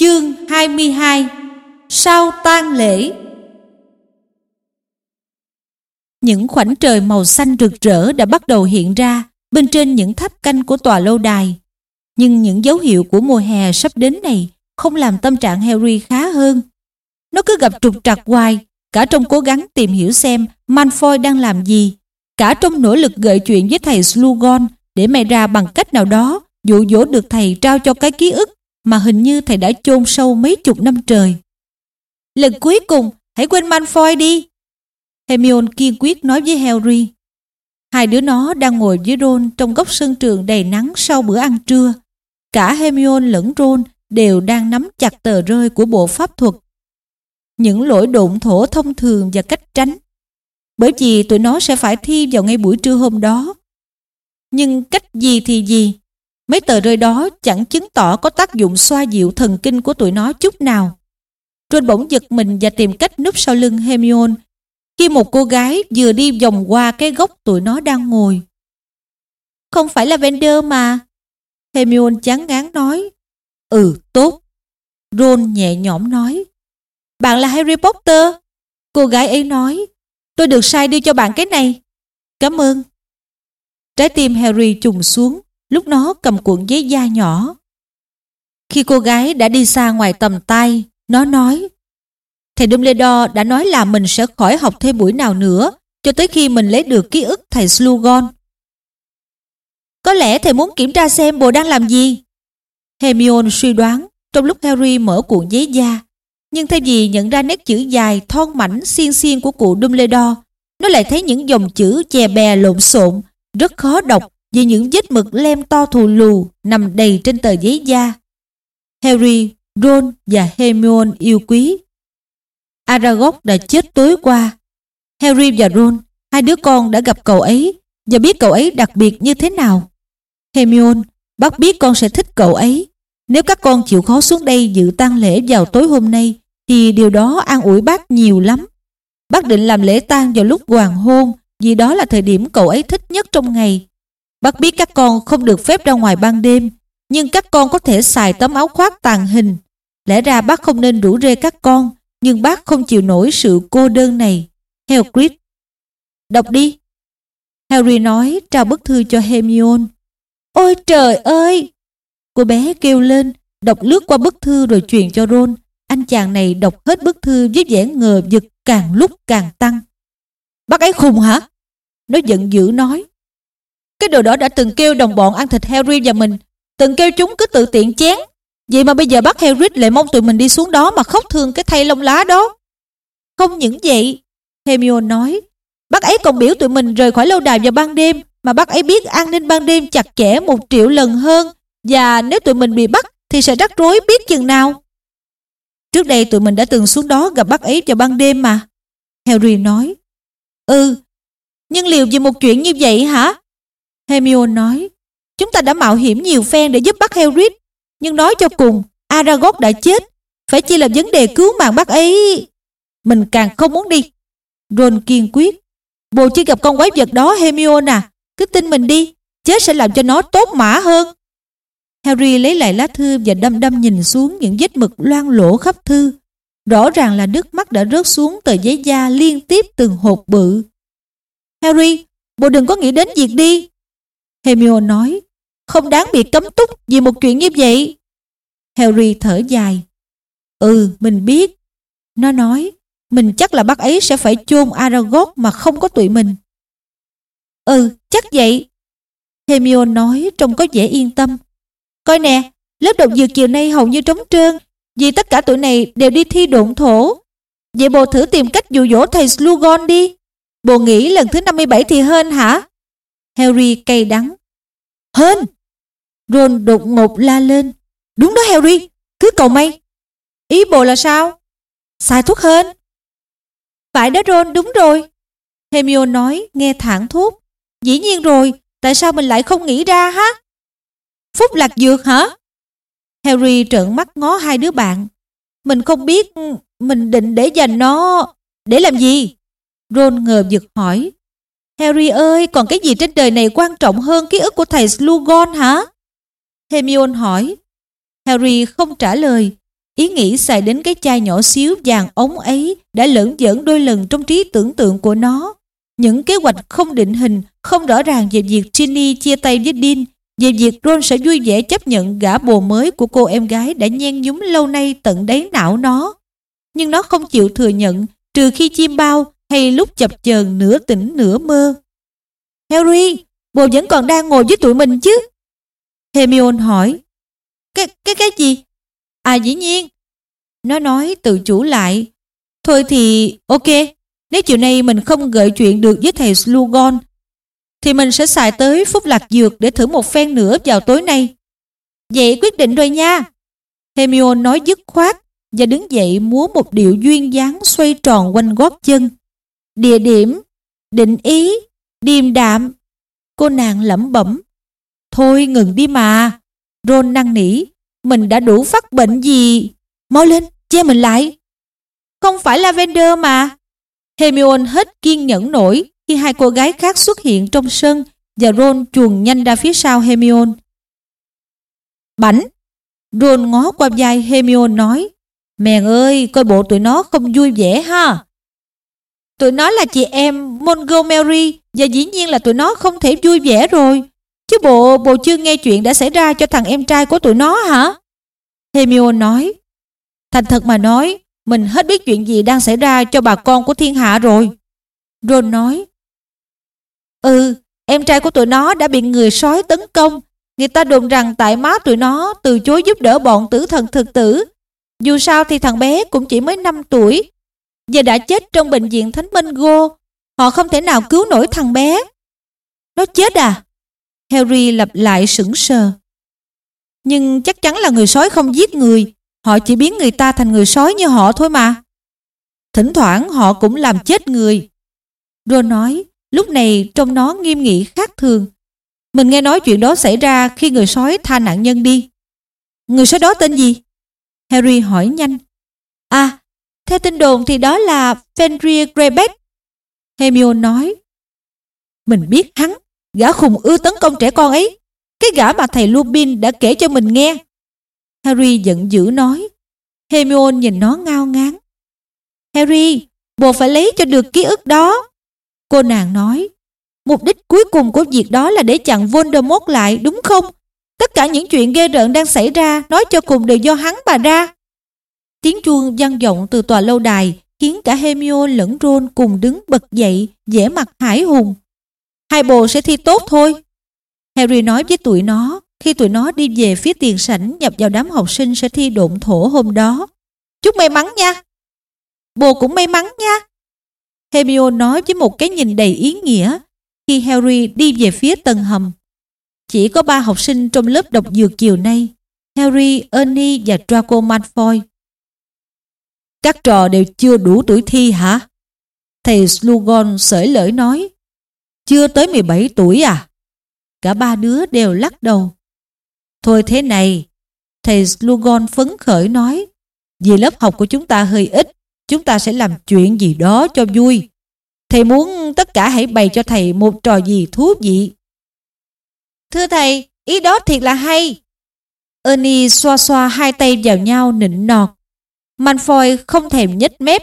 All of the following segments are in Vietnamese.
Chương 22 Sau tang lễ Những khoảnh trời màu xanh rực rỡ đã bắt đầu hiện ra bên trên những tháp canh của tòa lâu đài. Nhưng những dấu hiệu của mùa hè sắp đến này không làm tâm trạng Harry khá hơn. Nó cứ gặp trục trặc hoài, cả trong cố gắng tìm hiểu xem Malfoy đang làm gì, cả trong nỗ lực gợi chuyện với thầy Slughorn để mày ra bằng cách nào đó dụ dỗ được thầy trao cho cái ký ức mà hình như thầy đã chôn sâu mấy chục năm trời. Lần cuối cùng, hãy quên Malfoy đi. Hermione kiên quyết nói với Harry. Hai đứa nó đang ngồi với Ron trong góc sân trường đầy nắng sau bữa ăn trưa. Cả Hermione lẫn Ron đều đang nắm chặt tờ rơi của bộ pháp thuật. Những lỗi độn thổ thông thường và cách tránh. Bởi vì tụi nó sẽ phải thi vào ngay buổi trưa hôm đó. Nhưng cách gì thì gì, Mấy tờ rơi đó chẳng chứng tỏ có tác dụng xoa dịu thần kinh của tụi nó chút nào. Ron bỗng giật mình và tìm cách núp sau lưng Hermione khi một cô gái vừa đi vòng qua cái gốc tụi nó đang ngồi. Không phải là Vander mà. Hermione chán ngán nói. Ừ, tốt. Ron nhẹ nhõm nói. Bạn là Harry Potter. Cô gái ấy nói. Tôi được sai đưa cho bạn cái này. Cảm ơn. Trái tim Harry trùng xuống lúc nó cầm cuộn giấy da nhỏ. Khi cô gái đã đi xa ngoài tầm tay, nó nói Thầy Dumbledore đã nói là mình sẽ khỏi học thêm buổi nào nữa cho tới khi mình lấy được ký ức thầy Slughorn. Có lẽ thầy muốn kiểm tra xem bồ đang làm gì? Hermione suy đoán trong lúc Harry mở cuộn giấy da. Nhưng thay vì nhận ra nét chữ dài, thon mảnh, xiên xiên của cụ Dumbledore, nó lại thấy những dòng chữ chè bè lộn xộn, rất khó đọc vì những vết mực lem to thù lù nằm đầy trên tờ giấy da. Harry, Ron và Hermione yêu quý. Aragog đã chết tối qua. Harry và Ron, hai đứa con đã gặp cậu ấy và biết cậu ấy đặc biệt như thế nào. Hermione, bác biết con sẽ thích cậu ấy. Nếu các con chịu khó xuống đây dự tang lễ vào tối hôm nay thì điều đó an ủi bác nhiều lắm. Bác định làm lễ tang vào lúc hoàng hôn vì đó là thời điểm cậu ấy thích nhất trong ngày Bác biết các con không được phép ra ngoài ban đêm, nhưng các con có thể xài tấm áo khoác tàn hình. Lẽ ra bác không nên rủ rê các con, nhưng bác không chịu nổi sự cô đơn này. Hagrid. Đọc đi. Harry nói trao bức thư cho Hermione. Ôi trời ơi! Cô bé kêu lên, đọc lướt qua bức thư rồi truyền cho Ron. Anh chàng này đọc hết bức thư với vẻ ngờ vực càng lúc càng tăng. Bác ấy khùng hả? Nó giận dữ nói. Cái đồ đó đã từng kêu đồng bọn ăn thịt Harry và mình. Từng kêu chúng cứ tự tiện chén. Vậy mà bây giờ bác Harry lại mong tụi mình đi xuống đó Mà khóc thương cái thay lông lá đó. Không những vậy, Hermione nói, Bác ấy còn biểu tụi mình rời khỏi lâu đài vào ban đêm, Mà bác ấy biết an ninh ban đêm chặt chẽ một triệu lần hơn, Và nếu tụi mình bị bắt Thì sẽ rắc rối biết chừng nào. Trước đây tụi mình đã từng xuống đó gặp bác ấy vào ban đêm mà, Harry nói. Ừ Nhưng liều vì một chuyện như vậy hả? Hermione nói, chúng ta đã mạo hiểm nhiều phen để giúp bắt Hagrid, nhưng nói cho cùng, Aragog đã chết, phải chỉ là vấn đề cứu mạng bác ấy. Mình càng không muốn đi. Ron kiên quyết, bồ chưa gặp con quái vật đó Hermione à, cứ tin mình đi, chết sẽ làm cho nó tốt mã hơn. Harry lấy lại lá thư và đâm đâm nhìn xuống những vết mực loang lỗ khắp thư. Rõ ràng là nước mắt đã rớt xuống tờ giấy da liên tiếp từng hột bự. Harry, bộ đừng có nghĩ đến việc đi. Hermione nói, không đáng bị cấm túc vì một chuyện như vậy. Harry thở dài. Ừ, mình biết. Nó nói, mình chắc là bác ấy sẽ phải chôn Aragog mà không có tụi mình. Ừ, chắc vậy. Hermione nói trông có vẻ yên tâm. Coi nè, lớp độc dược chiều nay hầu như trống trơn vì tất cả tụi này đều đi thi độn thổ. Vậy bồ thử tìm cách dụ dỗ thầy Slughorn đi. Bồ nghĩ lần thứ 57 thì hơn hả? Harry cay đắng. Hên! Ron đột ngột la lên. Đúng đó Harry, cứ cầu may. Ý bồ là sao? Xài thuốc hên. Phải đó Ron, đúng rồi. Hermione nói, nghe thẳng thuốc. Dĩ nhiên rồi, tại sao mình lại không nghĩ ra hả? Phúc lạc dược hả? Harry trợn mắt ngó hai đứa bạn. Mình không biết, mình định để dành nó... Để làm gì? Ron ngờ vực hỏi. Harry ơi, còn cái gì trên đời này quan trọng hơn ký ức của thầy Slughorn hả? Hermione hỏi. Harry không trả lời. Ý nghĩ xài đến cái chai nhỏ xíu vàng ống ấy đã lẫn dẫn đôi lần trong trí tưởng tượng của nó. Những kế hoạch không định hình, không rõ ràng về việc Ginny chia tay với Dean, về việc Ron sẽ vui vẻ chấp nhận gã bồ mới của cô em gái đã nhen nhúm lâu nay tận đáy não nó. Nhưng nó không chịu thừa nhận trừ khi chim bao hay lúc chập chờn nửa tỉnh nửa mơ. Harry, bồ vẫn còn đang ngồi với tụi mình chứ? Hermione hỏi. Cái, cái, cái gì? À dĩ nhiên. Nó nói tự chủ lại. Thôi thì ok, nếu chiều nay mình không gợi chuyện được với thầy Slughorn thì mình sẽ xài tới phúc lạc dược để thử một phen nữa vào tối nay. Vậy quyết định rồi nha. Hermione nói dứt khoát và đứng dậy múa một điệu duyên dáng xoay tròn quanh gót chân. Địa điểm, định ý, điềm đạm. Cô nàng lẩm bẩm. Thôi ngừng đi mà. Ron năn nỉ. Mình đã đủ phát bệnh gì. Mau lên, che mình lại. Không phải Lavender mà. Hermione hết kiên nhẫn nổi khi hai cô gái khác xuất hiện trong sân và Ron chuồn nhanh ra phía sau Hermione. Bảnh! Ron ngó qua vai Hermione nói Mèn ơi, coi bộ tụi nó không vui vẻ ha. Tụi nó là chị em Montgomery và dĩ nhiên là tụi nó không thể vui vẻ rồi. Chứ bộ bộ chưa nghe chuyện đã xảy ra cho thằng em trai của tụi nó hả? Hermione nói Thành thật mà nói, mình hết biết chuyện gì đang xảy ra cho bà con của thiên hạ rồi. Ron nói Ừ, em trai của tụi nó đã bị người sói tấn công. Người ta đồn rằng tại má tụi nó từ chối giúp đỡ bọn tử thần thực tử. Dù sao thì thằng bé cũng chỉ mới 5 tuổi và đã chết trong bệnh viện Thánh Minh Gô. Họ không thể nào cứu nổi thằng bé. Nó chết à? Harry lặp lại sững sờ. Nhưng chắc chắn là người sói không giết người. Họ chỉ biến người ta thành người sói như họ thôi mà. Thỉnh thoảng họ cũng làm chết người. Ron nói, lúc này trông nó nghiêm nghị khác thường. Mình nghe nói chuyện đó xảy ra khi người sói tha nạn nhân đi. Người sói đó tên gì? Harry hỏi nhanh. À, theo tin đồn thì đó là Fenrir Greyback. Hermione nói. Mình biết hắn, gã khùng ưa tấn công trẻ con ấy. Cái gã mà thầy Lupin đã kể cho mình nghe. Harry giận dữ nói. Hermione nhìn nó ngao ngán. Harry, bộ phải lấy cho được ký ức đó. Cô nàng nói. Mục đích cuối cùng của việc đó là để chặn Voldemort lại đúng không? Tất cả những chuyện ghê rợn đang xảy ra nói cho cùng đều do hắn mà ra. Tiếng chuông vang vọng từ tòa lâu đài khiến cả Hemio lẫn Ron cùng đứng bật dậy, vẻ mặt hải hùng. Hai bồ sẽ thi tốt thôi. Harry nói với tụi nó khi tụi nó đi về phía tiền sảnh nhập vào đám học sinh sẽ thi độn thổ hôm đó. Chúc may mắn nha. Bồ cũng may mắn nha. Hermione nói với một cái nhìn đầy ý nghĩa khi Harry đi về phía tầng hầm. Chỉ có ba học sinh trong lớp đọc dược chiều nay, Harry, Ernie và Draco Malfoy. Các trò đều chưa đủ tuổi thi hả? Thầy Slugon sởi lởi nói. Chưa tới 17 tuổi à? Cả ba đứa đều lắc đầu. Thôi thế này, thầy Slugon phấn khởi nói. Vì lớp học của chúng ta hơi ít, chúng ta sẽ làm chuyện gì đó cho vui. Thầy muốn tất cả hãy bày cho thầy một trò gì thú vị. Thưa thầy, ý đó thiệt là hay. Ernie xoa xoa hai tay vào nhau nịnh nọt. Malfoy không thèm nhếch mép.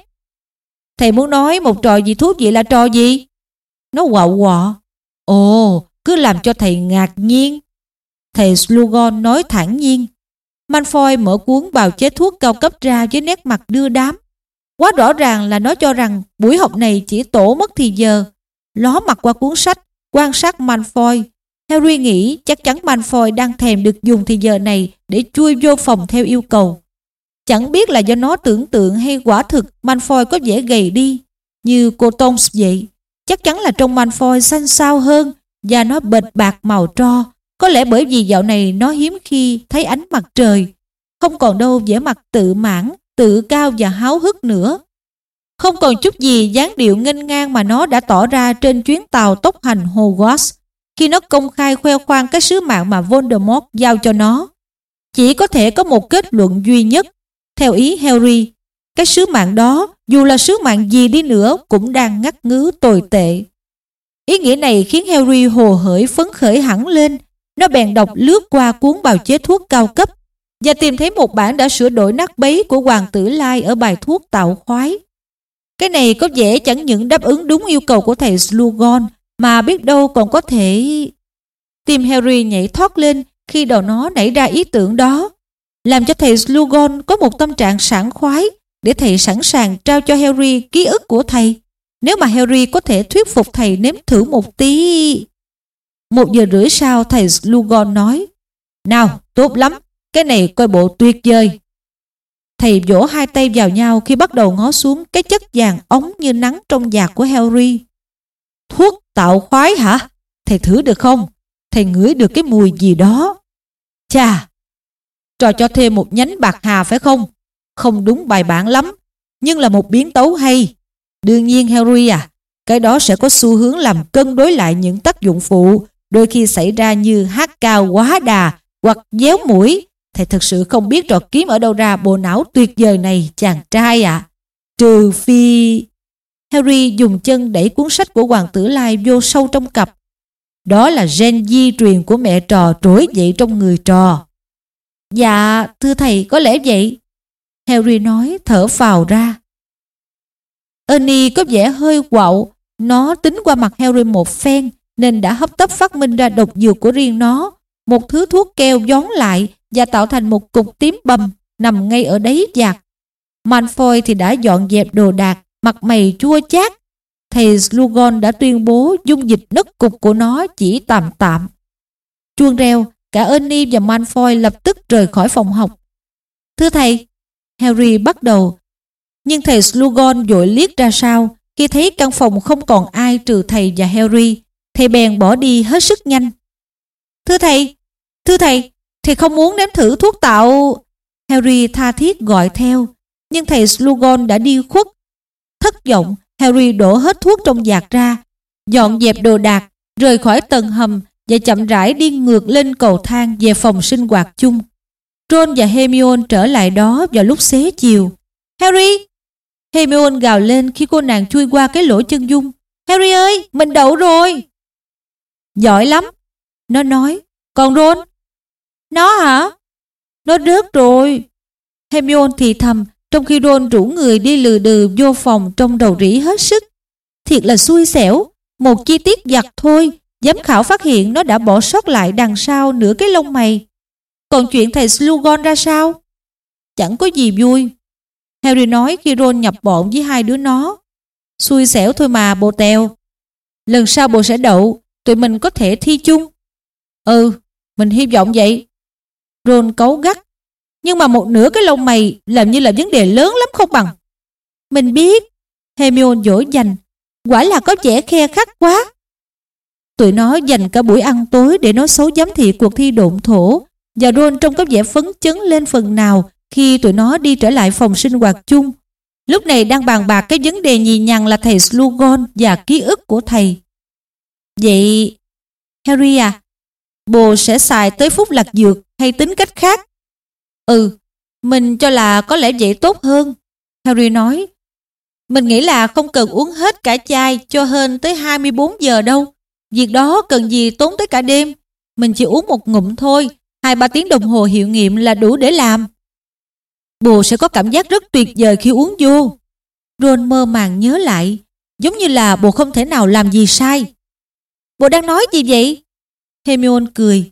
Thầy muốn nói một trò gì thú vị là trò gì? Nó quạo quọ. Ồ, cứ làm cho thầy ngạc nhiên. Thầy Slughorn nói thản nhiên. Malfoy mở cuốn bào chế thuốc cao cấp ra với nét mặt đưa đám. Quá rõ ràng là nó cho rằng buổi học này chỉ tổ mất thì giờ. Ló mặt qua cuốn sách, quan sát Malfoy. Harry nghĩ chắc chắn Malfoy đang thèm được dùng thì giờ này để chui vô phòng theo yêu cầu. Chẳng biết là do nó tưởng tượng hay quả thực Malfoy có vẻ gầy đi, như cô tones vậy. Chắc chắn là trong Malfoy xanh xao hơn và nó bệt bạc màu tro. Có lẽ bởi vì dạo này nó hiếm khi thấy ánh mặt trời. Không còn đâu vẻ mặt tự mãn, tự cao và háo hức nữa. Không còn chút gì dáng điệu nghênh ngang mà nó đã tỏ ra trên chuyến tàu tốc hành Hogwarts khi nó công khai khoe khoang cái sứ mạng mà Voldemort giao cho nó. Chỉ có thể có một kết luận duy nhất theo ý Harry, cái sứ mạng đó, dù là sứ mạng gì đi nữa, cũng đang ngắt ngứ tồi tệ. Ý nghĩa này khiến Harry hồ hởi phấn khởi hẳn lên. Nó bèn đọc lướt qua cuốn bào chế thuốc cao cấp. và tìm thấy một bản đã sửa đổi nát bấy của Hoàng tử Lai ở bài thuốc tạo khoái. Cái này có vẻ chẳng những đáp ứng đúng yêu cầu của thầy Slughorn mà biết đâu còn có thể... Tim Harry nhảy thoát lên khi đầu nó nảy ra ý tưởng đó, làm cho thầy Slugon có một tâm trạng sảng khoái để thầy sẵn sàng trao cho Harry ký ức của thầy. Nếu mà Harry có thể thuyết phục thầy nếm thử một tí... Một giờ rưỡi sau thầy Slugon nói Nào, tốt lắm, cái này coi bộ tuyệt vời. Thầy vỗ hai tay vào nhau khi bắt đầu ngó xuống cái chất vàng ống như nắng trong giạc của Harry. Thuốc tạo khoái hả? Thầy thử được không? Thầy ngửi được cái mùi gì đó. Chà, trò cho thêm một nhánh bạc hà phải không? Không đúng bài bản lắm, nhưng là một biến tấu hay. Đương nhiên Harry à, cái đó sẽ có xu hướng làm cân đối lại những tác dụng phụ đôi khi xảy ra như hát cao quá đà hoặc déo mũi. Thầy thật sự không biết trò kiếm ở đâu ra bộ não tuyệt vời này chàng trai ạ. À. Trừ phi... Harry dùng chân đẩy cuốn sách của Hoàng tử Lai vô sâu trong cặp. Đó là gen di truyền của mẹ trò trỗi dậy trong người trò. Dạ, thưa thầy, có lẽ vậy. Harry nói thở phào ra. Ernie có vẻ hơi quạo, nó tính qua mặt Harry một phen nên đã hấp tấp phát minh ra độc dược của riêng nó, một thứ thuốc keo gión lại và tạo thành một cục tím bầm nằm ngay ở đấy giặc. Malfoy thì đã dọn dẹp đồ đạc, mặt mày chua chát. Thầy Slughorn đã tuyên bố dung dịch nứt cục của nó chỉ tạm tạm. Chuông reo, cả Ernie và Malfoy lập tức rời khỏi phòng học. Thưa thầy, Harry bắt đầu. Nhưng thầy Slughorn dội liếc ra sau khi thấy căn phòng không còn ai trừ thầy và Harry. Thầy bèn bỏ đi hết sức nhanh. Thưa thầy, thưa thầy, thầy không muốn nếm thử thuốc tạo... Harry tha thiết gọi theo, nhưng thầy Slughorn đã đi khuất. Thất vọng, Harry đổ hết thuốc trong giạc ra, dọn dẹp đồ đạc, rời khỏi tầng hầm và chậm rãi đi ngược lên cầu thang về phòng sinh hoạt chung. Ron và Hermione trở lại đó vào lúc xế chiều. Harry! Hermione gào lên khi cô nàng chui qua cái lỗ chân dung. Harry ơi, mình đậu rồi! Giỏi lắm. Nó nói, còn Ron? Nó hả? Nó rớt rồi. Hermione thì thầm, trong khi Ron rủ người đi lừ đừ vô phòng trong đầu rỉ hết sức. Thiệt là xui xẻo, một chi tiết giặt thôi, giám khảo phát hiện nó đã bỏ sót lại đằng sau nửa cái lông mày. Còn chuyện thầy Slughorn ra sao? Chẳng có gì vui. Harry nói khi Ron nhập bọn với hai đứa nó. Xui xẻo thôi mà, bồ tèo. Lần sau bồ sẽ đậu, tụi mình có thể thi chung. Ừ, mình hy vọng vậy. Ron cấu gắt. Nhưng mà một nửa cái lông mày làm như là vấn đề lớn lắm không bằng. Mình biết. Hermione dỗ dành. Quả là có vẻ khe khắc quá. Tụi nó dành cả buổi ăn tối để nói xấu giám thị cuộc thi độn thổ. Và Ron trông có vẻ phấn chấn lên phần nào khi tụi nó đi trở lại phòng sinh hoạt chung. Lúc này đang bàn bạc cái vấn đề nhì nhằn là thầy Slughorn và ký ức của thầy. Vậy, Harry à, bồ sẽ xài tới phút lạc dược hay tính cách khác? Ừ, mình cho là có lẽ vậy tốt hơn. Harry nói, mình nghĩ là không cần uống hết cả chai cho hơn tới 24 giờ đâu. Việc đó cần gì tốn tới cả đêm. Mình chỉ uống một ngụm thôi, hai ba tiếng đồng hồ hiệu nghiệm là đủ để làm. Bồ sẽ có cảm giác rất tuyệt vời khi uống vô. Ron mơ màng nhớ lại, giống như là bồ không thể nào làm gì sai. Bồ đang nói gì vậy? Hermione cười.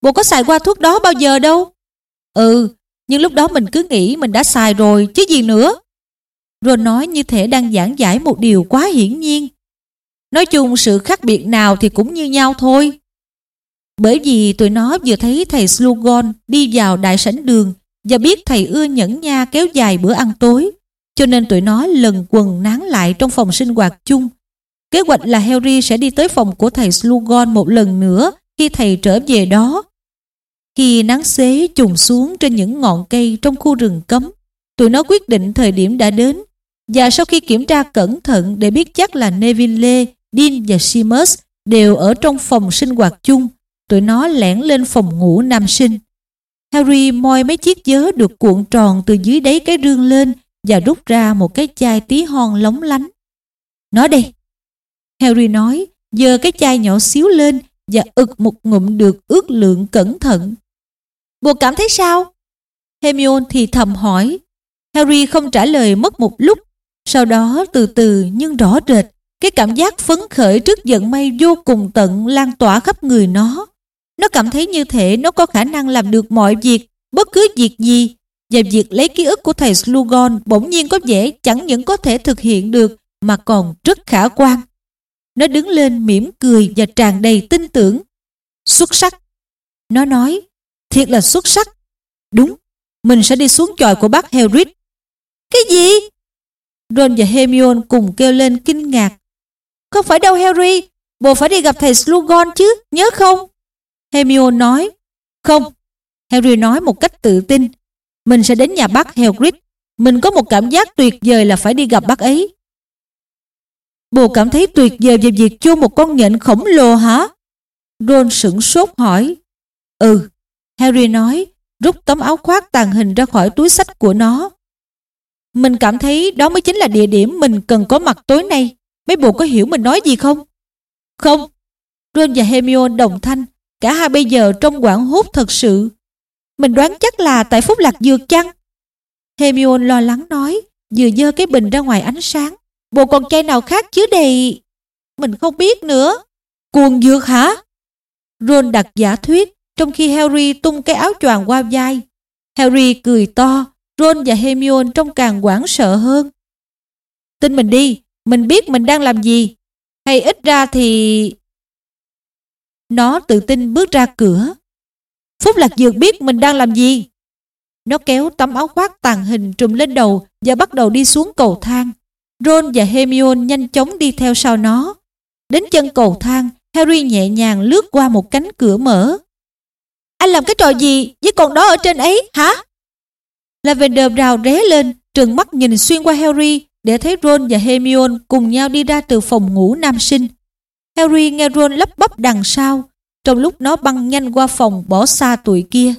Bồ có xài qua thuốc đó bao giờ đâu. Ừ, nhưng lúc đó mình cứ nghĩ mình đã xài rồi chứ gì nữa. Ron nói như thể đang giảng giải một điều quá hiển nhiên. Nói chung sự khác biệt nào thì cũng như nhau thôi. Bởi vì tụi nó vừa thấy thầy Slugon đi vào đại sảnh đường và biết thầy ưa nhẫn nha kéo dài bữa ăn tối, cho nên tụi nó lần quần nán lại trong phòng sinh hoạt chung Kế hoạch là Harry sẽ đi tới phòng của thầy Slugon một lần nữa khi thầy trở về đó. Khi nắng xế trùng xuống trên những ngọn cây trong khu rừng cấm, tụi nó quyết định thời điểm đã đến. Và sau khi kiểm tra cẩn thận để biết chắc là Neville, Dean và Seamus đều ở trong phòng sinh hoạt chung, tụi nó lẻn lên phòng ngủ nam sinh. Harry moi mấy chiếc vớ được cuộn tròn từ dưới đáy cái rương lên và rút ra một cái chai tí hon lóng lánh. Nó đây, Harry nói, giơ cái chai nhỏ xíu lên và ực một ngụm được ước lượng cẩn thận. Bộ cảm thấy sao? Hermione thì thầm hỏi. Harry không trả lời mất một lúc. Sau đó từ từ nhưng rõ rệt, cái cảm giác phấn khởi trước giận may vô cùng tận lan tỏa khắp người nó. Nó cảm thấy như thể nó có khả năng làm được mọi việc, bất cứ việc gì. Và việc lấy ký ức của thầy Slugon bỗng nhiên có vẻ chẳng những có thể thực hiện được mà còn rất khả quan. Nó đứng lên mỉm cười và tràn đầy tin tưởng. Xuất sắc. Nó nói, thiệt là xuất sắc. Đúng, mình sẽ đi xuống chòi của bác Hagrid. Cái gì? Ron và Hermione cùng kêu lên kinh ngạc. Không phải đâu Harry, bồ phải đi gặp thầy Slughorn chứ, nhớ không? Hermione nói, không. Harry nói một cách tự tin, mình sẽ đến nhà bác Hagrid. Mình có một cảm giác tuyệt vời là phải đi gặp bác ấy. Bồ cảm thấy tuyệt vời về việc chôn một con nhện khổng lồ hả? Ron sửng sốt hỏi. Ừ, Harry nói, rút tấm áo khoác tàn hình ra khỏi túi sách của nó. Mình cảm thấy đó mới chính là địa điểm mình cần có mặt tối nay. Mấy bộ có hiểu mình nói gì không? Không. Ron và Hermione đồng thanh. Cả hai bây giờ trong quảng hốt thật sự. Mình đoán chắc là tại Phúc Lạc Dược chăng? Hermione lo lắng nói, vừa dơ cái bình ra ngoài ánh sáng. Bộ còn chai nào khác chứ đầy... Mình không biết nữa. Cuồng dược hả? Ron đặt giả thuyết, trong khi Harry tung cái áo choàng qua vai. Harry cười to, Ron và Hermione trông càng quảng sợ hơn. Tin mình đi, mình biết mình đang làm gì. Hay ít ra thì... Nó tự tin bước ra cửa. Phúc Lạc Dược biết mình đang làm gì. Nó kéo tấm áo khoác tàn hình trùm lên đầu và bắt đầu đi xuống cầu thang. Ron và Hermione nhanh chóng đi theo sau nó. Đến chân cầu thang, Harry nhẹ nhàng lướt qua một cánh cửa mở. Anh làm cái trò gì với con đó ở trên ấy hả? Lavender rào ré lên, trừng mắt nhìn xuyên qua Harry để thấy Ron và Hermione cùng nhau đi ra từ phòng ngủ nam sinh. Harry nghe Ron lấp bắp đằng sau, trong lúc nó băng nhanh qua phòng bỏ xa tụi kia.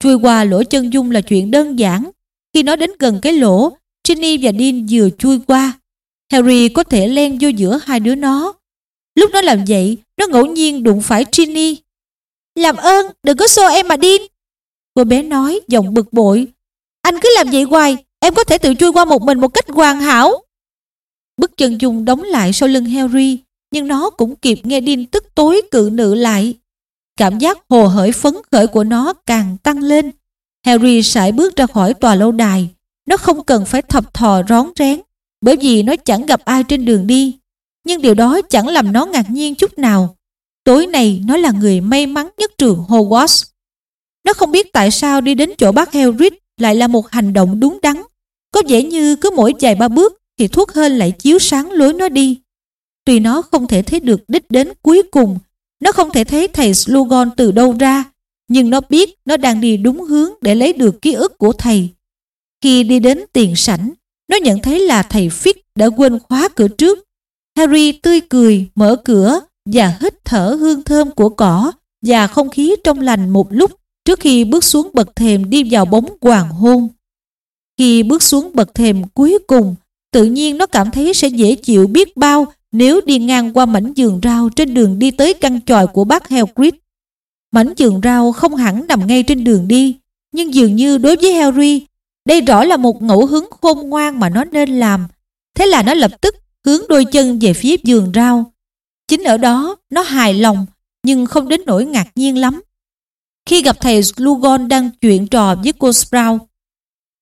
Chui qua lỗ chân dung là chuyện đơn giản. Khi nó đến gần cái lỗ, Ginny và Dean vừa chui qua. Harry có thể len vô giữa hai đứa nó. Lúc nó làm vậy, nó ngẫu nhiên đụng phải Ginny. Làm ơn, đừng có xô em mà Dean. Cô bé nói, giọng bực bội. Anh cứ làm vậy hoài, em có thể tự chui qua một mình một cách hoàn hảo. Bức chân dung đóng lại sau lưng Harry, nhưng nó cũng kịp nghe Dean tức tối cự nữ lại. Cảm giác hồ hởi phấn khởi của nó càng tăng lên. Harry sải bước ra khỏi tòa lâu đài. Nó không cần phải thập thò rón rén, bởi vì nó chẳng gặp ai trên đường đi. Nhưng điều đó chẳng làm nó ngạc nhiên chút nào. Tối nay nó là người may mắn nhất trường Hogwarts. Nó không biết tại sao đi đến chỗ bác Hagrid lại là một hành động đúng đắn. Có vẻ như cứ mỗi vài ba bước thì thuốc hên lại chiếu sáng lối nó đi. Tuy nó không thể thấy được đích đến cuối cùng, nó không thể thấy thầy Slugon từ đâu ra, nhưng nó biết nó đang đi đúng hướng để lấy được ký ức của thầy. Khi đi đến tiền sảnh, nó nhận thấy là thầy Fix đã quên khóa cửa trước. Harry tươi cười, mở cửa và hít thở hương thơm của cỏ và không khí trong lành một lúc trước khi bước xuống bậc thềm đi vào bóng hoàng hôn. Khi bước xuống bậc thềm cuối cùng, tự nhiên nó cảm thấy sẽ dễ chịu biết bao nếu đi ngang qua mảnh giường rau trên đường đi tới căn tròi của bác Hagrid. Mảnh giường rau không hẳn nằm ngay trên đường đi, nhưng dường như đối với Harry, đây rõ là một ngẫu hứng khôn ngoan mà nó nên làm. Thế là nó lập tức hướng đôi chân về phía giường rau. Chính ở đó, nó hài lòng, nhưng không đến nỗi ngạc nhiên lắm. Khi gặp thầy Slughorn đang chuyện trò với cô Sprout,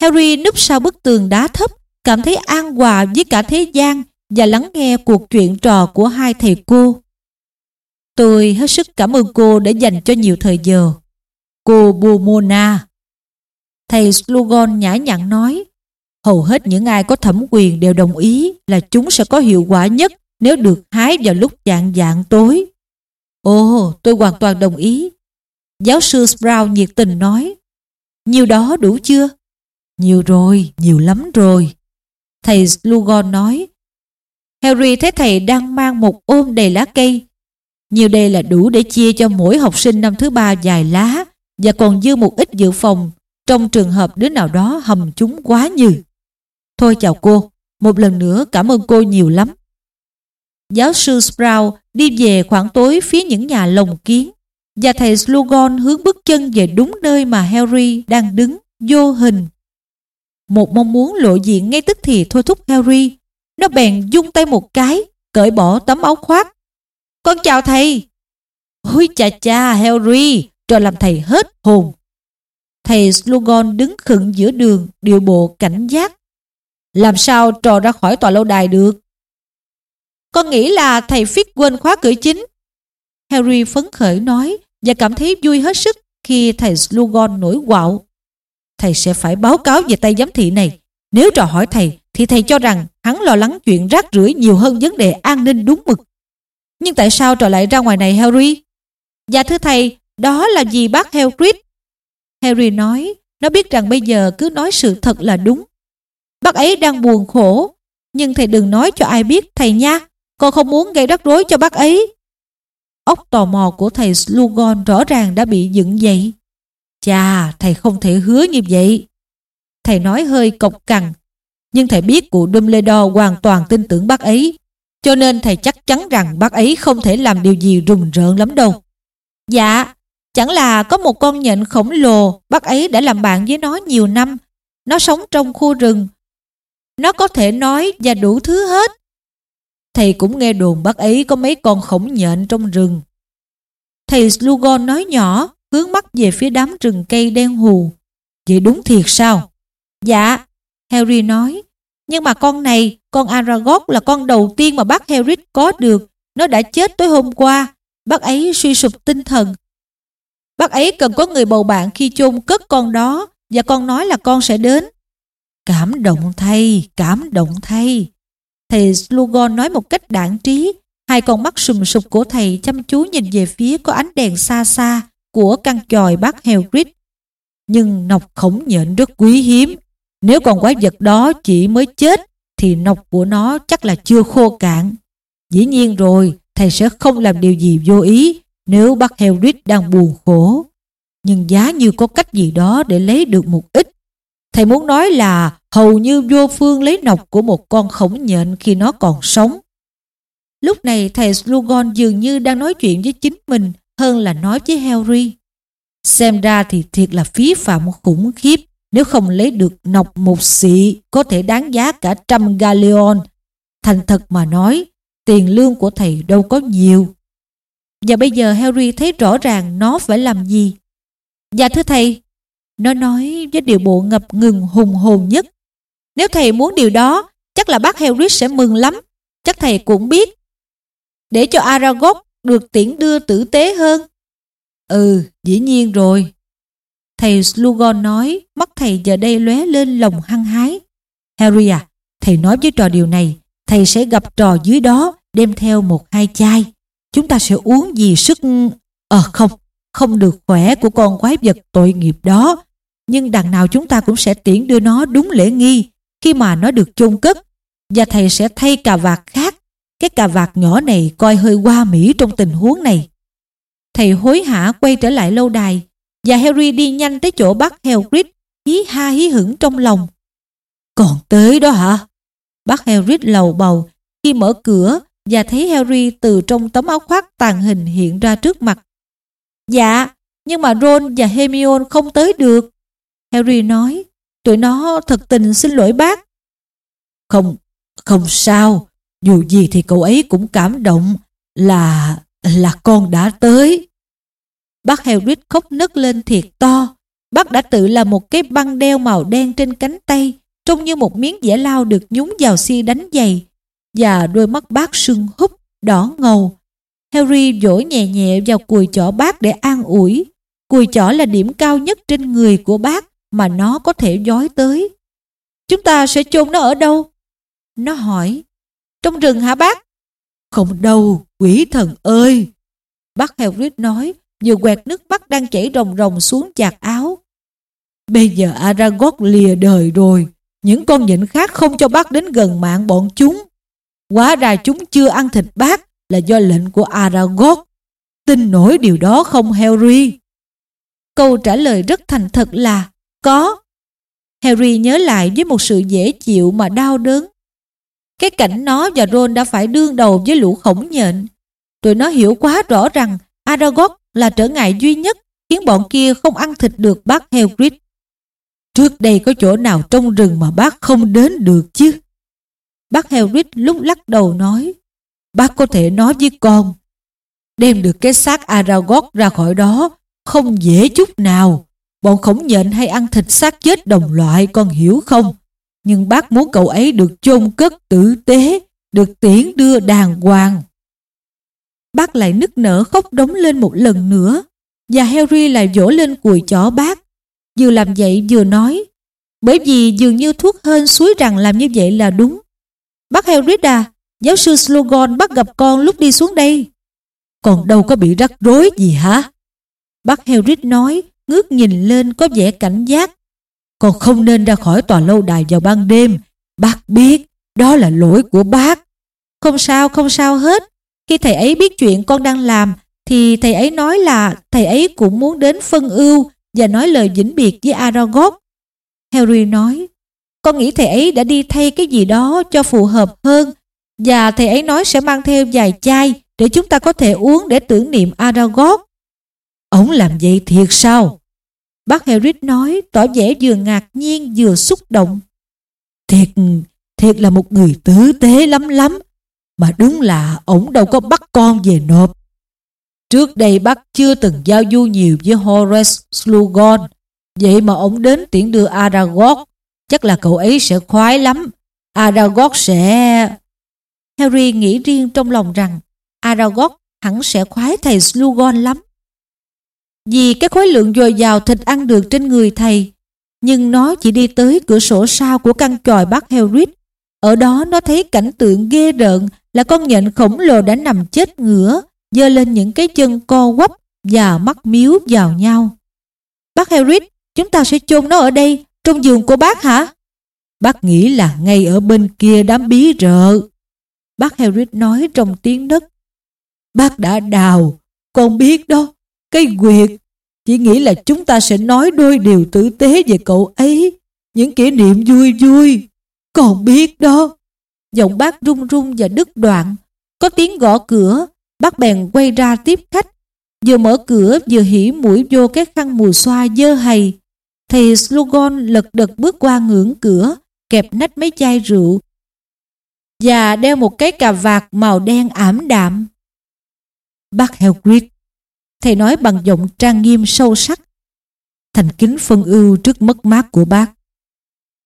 Harry núp sau bức tường đá thấp, cảm thấy an hòa với cả thế gian và lắng nghe cuộc chuyện trò của hai thầy cô. Tôi hết sức cảm ơn cô đã dành cho nhiều thời giờ. Cô Bumona. Thầy Slughorn nhã nhặn nói, hầu hết những ai có thẩm quyền đều đồng ý là chúng sẽ có hiệu quả nhất nếu được hái vào lúc dạng dạng tối. Ồ, tôi hoàn toàn đồng ý. Giáo sư Sprout nhiệt tình nói, nhiều đó đủ chưa? Nhiều rồi, nhiều lắm rồi. Thầy Slughorn nói, Harry thấy thầy đang mang một ôm đầy lá cây. Nhiều đây là đủ để chia cho mỗi học sinh năm thứ ba vài lá và còn dư một ít dự phòng trong trường hợp đứa nào đó hầm chúng quá nhiều. Thôi chào cô, một lần nữa cảm ơn cô nhiều lắm. Giáo sư Sprout đi về khoảng tối phía những nhà lồng kiến và thầy Slughorn hướng bước chân về đúng nơi mà Harry đang đứng. vô hình. Một mong muốn lộ diện ngay tức thì thôi thúc Harry. Nó bèn dung tay một cái, cởi bỏ tấm áo khoác. Con chào thầy. Ôi cha cha Harry, trò làm thầy hết hồn. Thầy Slughorn đứng khựng giữa đường, điều bộ cảnh giác. Làm sao trò ra khỏi tòa lâu đài được? Con nghĩ là thầy Fitz quên khóa cửa chính. Harry phấn khởi nói và cảm thấy vui hết sức khi thầy Slughorn nổi quạo. Thầy sẽ phải báo cáo về tay giám thị này. Nếu trò hỏi thầy thì thầy cho rằng hắn lo lắng chuyện rác rưởi nhiều hơn vấn đề an ninh đúng mực. Nhưng tại sao trò lại ra ngoài này Harry? Dạ thưa thầy, đó là vì bác Hagrid. Harry nói, nó biết rằng bây giờ cứ nói sự thật là đúng. Bác ấy đang buồn khổ, nhưng thầy đừng nói cho ai biết thầy nha. Con không muốn gây rắc rối cho bác ấy. Ốc tò mò của thầy Slughorn rõ ràng đã bị dựng dậy. Chà, thầy không thể hứa như vậy. Thầy nói hơi cộc cằn, nhưng thầy biết cụ Dumbledore hoàn toàn tin tưởng bác ấy, cho nên thầy chắc chắn rằng bác ấy không thể làm điều gì rùng rợn lắm đâu. Dạ, chẳng là có một con nhện khổng lồ, bác ấy đã làm bạn với nó nhiều năm. Nó sống trong khu rừng. Nó có thể nói và đủ thứ hết. Thầy cũng nghe đồn bác ấy có mấy con khổng nhện trong rừng. Thầy Slughorn nói nhỏ, hướng mắt về phía đám rừng cây đen hù. Vậy đúng thiệt sao? Dạ, Harry nói. Nhưng mà con này, con Aragog là con đầu tiên mà bác Harry có được. Nó đã chết tối hôm qua. Bác ấy suy sụp tinh thần. Bác ấy cần có người bầu bạn khi chôn cất con đó và con nói là con sẽ đến. Cảm động thay, cảm động thay. Thầy slugon nói một cách đảng trí. Hai con mắt sùm sụp của thầy chăm chú nhìn về phía có ánh đèn xa xa của căn chòi bác rít, Nhưng nọc khổng nhện rất quý hiếm. Nếu còn quái vật đó chỉ mới chết thì nọc của nó chắc là chưa khô cạn. Dĩ nhiên rồi, thầy sẽ không làm điều gì vô ý nếu bác rít đang buồn khổ. Nhưng giá như có cách gì đó để lấy được một ít. Thầy muốn nói là hầu như vô phương lấy nọc của một con khổng nhện khi nó còn sống. Lúc này thầy Slugon dường như đang nói chuyện với chính mình hơn là nói với Harry. Xem ra thì thiệt là phí phạm khủng khiếp nếu không lấy được nọc một xị có thể đáng giá cả trăm galleon. Thành thật mà nói, tiền lương của thầy đâu có nhiều. Và bây giờ Harry thấy rõ ràng nó phải làm gì. Dạ thưa thầy, nó nói với điều bộ ngập ngừng hùng hồn nhất. Nếu thầy muốn điều đó, chắc là bác Harry sẽ mừng lắm. Chắc thầy cũng biết. Để cho Aragog được tiễn đưa tử tế hơn. Ừ, dĩ nhiên rồi. Thầy Slugon nói, mắt thầy giờ đây lóe lên lòng hăng hái. Harry à, thầy nói với trò điều này, thầy sẽ gặp trò dưới đó, đem theo một hai chai. Chúng ta sẽ uống gì sức... Ờ không, không được khỏe của con quái vật tội nghiệp đó. Nhưng đằng nào chúng ta cũng sẽ tiễn đưa nó đúng lễ nghi khi mà nó được chôn cất. Và thầy sẽ thay cà vạt khác. Cái cà vạt nhỏ này coi hơi qua mỹ trong tình huống này. Thầy hối hả quay trở lại lâu đài và Harry đi nhanh tới chỗ bác Hagrid hí ha hí hửng trong lòng. Còn tới đó hả? Bác Hagrid lầu bầu khi mở cửa và thấy Harry từ trong tấm áo khoác tàn hình hiện ra trước mặt. Dạ, nhưng mà Ron và Hermione không tới được. Harry nói, tụi nó thật tình xin lỗi bác. Không, không sao, dù gì thì cậu ấy cũng cảm động là là con đã tới. Bác Hagrid khóc nức lên thiệt to. Bác đã tự làm một cái băng đeo màu đen trên cánh tay, trông như một miếng dẻ lao được nhúng vào xi đánh giày. Và đôi mắt bác sưng húp, đỏ ngầu. Harry vỗ nhẹ nhẹ vào cùi chỏ bác để an ủi. Cùi chỏ là điểm cao nhất trên người của bác mà nó có thể dối tới. Chúng ta sẽ chôn nó ở đâu? Nó hỏi. Trong rừng hả bác? Không đâu, quỷ thần ơi! Bác Hagrid nói vừa quẹt nước mắt đang chảy ròng ròng xuống chạc áo. Bây giờ Aragog lìa đời rồi, những con nhện khác không cho bác đến gần mạng bọn chúng. Quá ra chúng chưa ăn thịt bác là do lệnh của Aragog. Tin nổi điều đó không Harry? Câu trả lời rất thành thật là có. Harry nhớ lại với một sự dễ chịu mà đau đớn. Cái cảnh nó và Ron đã phải đương đầu với lũ khổng nhện. Tụi nó hiểu quá rõ rằng Aragog là trở ngại duy nhất khiến bọn kia không ăn thịt được bác Hagrid. Trước đây có chỗ nào trong rừng mà bác không đến được chứ? Bác Hagrid lúc lắc đầu nói, bác có thể nói với con, đem được cái xác Aragog ra khỏi đó, không dễ chút nào. Bọn khổng nhện hay ăn thịt xác chết đồng loại con hiểu không? Nhưng bác muốn cậu ấy được chôn cất tử tế, được tiễn đưa đàng hoàng. Bác lại nức nở khóc đống lên một lần nữa và Harry lại vỗ lên cùi chỏ bác. Vừa làm vậy vừa nói bởi vì dường như thuốc hên suối rằng làm như vậy là đúng. Bác Harry à, giáo sư Slogan bắt gặp con lúc đi xuống đây. Còn đâu có bị rắc rối gì hả? Bác Hagrid nói, ngước nhìn lên có vẻ cảnh giác. Con không nên ra khỏi tòa lâu đài vào ban đêm. Bác biết, đó là lỗi của bác. Không sao, không sao hết. Khi thầy ấy biết chuyện con đang làm, thì thầy ấy nói là thầy ấy cũng muốn đến phân ưu và nói lời vĩnh biệt với Aragog. Harry nói, con nghĩ thầy ấy đã đi thay cái gì đó cho phù hợp hơn và thầy ấy nói sẽ mang theo vài chai để chúng ta có thể uống để tưởng niệm Aragog. Ông làm vậy thiệt sao? Bác Herrick nói tỏ vẻ vừa ngạc nhiên vừa xúc động. Thiệt, thiệt là một người tử tế lắm lắm. Mà đúng là ổng đâu có bắt con về nộp. Trước đây bác chưa từng giao du nhiều với Horace Slughorn. Vậy mà ổng đến tiễn đưa Aragog. Chắc là cậu ấy sẽ khoái lắm. Aragog sẽ... Harry nghĩ riêng trong lòng rằng Aragog hẳn sẽ khoái thầy Slughorn lắm. Vì cái khối lượng dồi dào thịt ăn được trên người thầy nhưng nó chỉ đi tới cửa sổ sau của căn tròi bác Hagrid. Ở đó nó thấy cảnh tượng ghê rợn là con nhện khổng lồ đã nằm chết ngửa, giơ lên những cái chân co quắp và mắt miếu vào nhau. Bác Hagrid, chúng ta sẽ chôn nó ở đây, trong giường của bác hả? Bác nghĩ là ngay ở bên kia đám bí rợ. Bác Hagrid nói trong tiếng đất. Bác đã đào, con biết đó, cái quyệt. Chỉ nghĩ là chúng ta sẽ nói đôi điều tử tế về cậu ấy, những kỷ niệm vui vui. còn biết đó. Giọng bác run run và đứt đoạn. Có tiếng gõ cửa, bác bèn quay ra tiếp khách. Vừa mở cửa vừa hỉ mũi vô cái khăn mùi xoa dơ hầy. Thầy Slogan lật đật bước qua ngưỡng cửa, kẹp nách mấy chai rượu và đeo một cái cà vạt màu đen ảm đạm. Bác Helgrid thầy nói bằng giọng trang nghiêm sâu sắc, thành kính phân ưu trước mất mát của bác.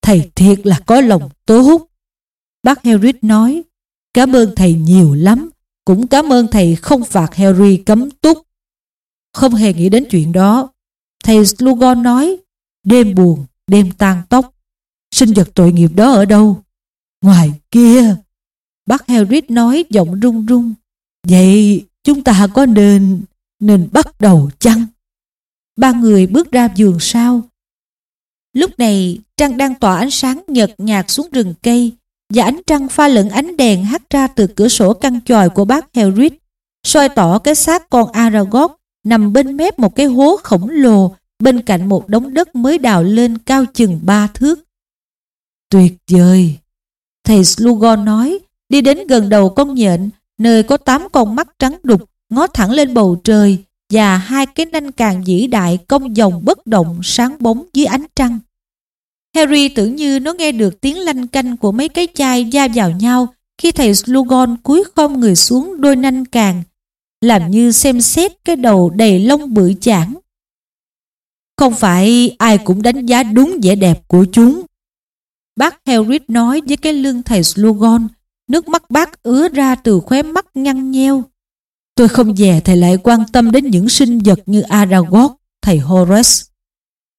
Thầy thiệt là có lòng tốt. Bác Hagrid nói, cảm ơn thầy nhiều lắm, cũng cảm ơn thầy không phạt Harry cấm túc. Không hề nghĩ đến chuyện đó. Thầy Slughorn nói, đêm buồn, đêm tan tóc. Sinh vật tội nghiệp đó ở đâu? Ngoài kia. Bác Hagrid nói giọng run run. Vậy chúng ta có nên, nên bắt đầu chăng? Ba người bước ra giường sau. Lúc này trăng đang tỏa ánh sáng nhợt nhạt xuống rừng cây và ánh trăng pha lẫn ánh đèn hắt ra từ cửa sổ căn chòi của bác Hagrid soi tỏ cái xác con Aragog nằm bên mép một cái hố khổng lồ bên cạnh một đống đất mới đào lên cao chừng ba thước. Tuyệt vời! Thầy Slughorn nói, đi đến gần đầu con nhện, nơi có tám con mắt trắng đục ngó thẳng lên bầu trời và hai cái nanh càng vĩ đại cong dòng bất động sáng bóng dưới ánh trăng. Harry tưởng như nó nghe được tiếng lanh canh của mấy cái chai da vào nhau khi thầy Slughorn cúi khom người xuống đôi nanh càng, làm như xem xét cái đầu đầy lông bự chảng. Không phải ai cũng đánh giá đúng vẻ đẹp của chúng. Bác Hagrid nói với cái lưng thầy Slughorn, nước mắt bác ứa ra từ khóe mắt nhăn nheo. Tôi không dè thầy lại quan tâm đến những sinh vật như Aragog, thầy Horace.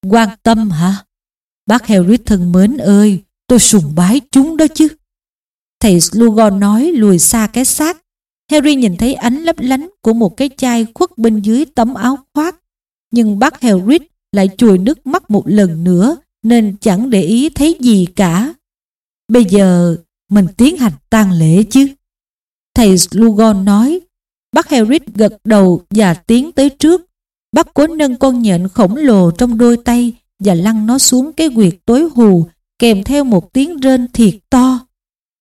Quan tâm hả? Bác Harris thân mến ơi, tôi sùng bái chúng đó chứ. Thầy Slughorn nói lùi xa cái xác. Harry nhìn thấy ánh lấp lánh của một cái chai khuất bên dưới tấm áo khoác. Nhưng bác Harris lại chùi nước mắt một lần nữa nên chẳng để ý thấy gì cả. Bây giờ mình tiến hành tang lễ chứ. Thầy Slughorn nói, bác Harris gật đầu và tiến tới trước. Bác cố nâng con nhện khổng lồ trong đôi tay và lăn nó xuống cái quyệt tối hù kèm theo một tiếng rên thiệt to.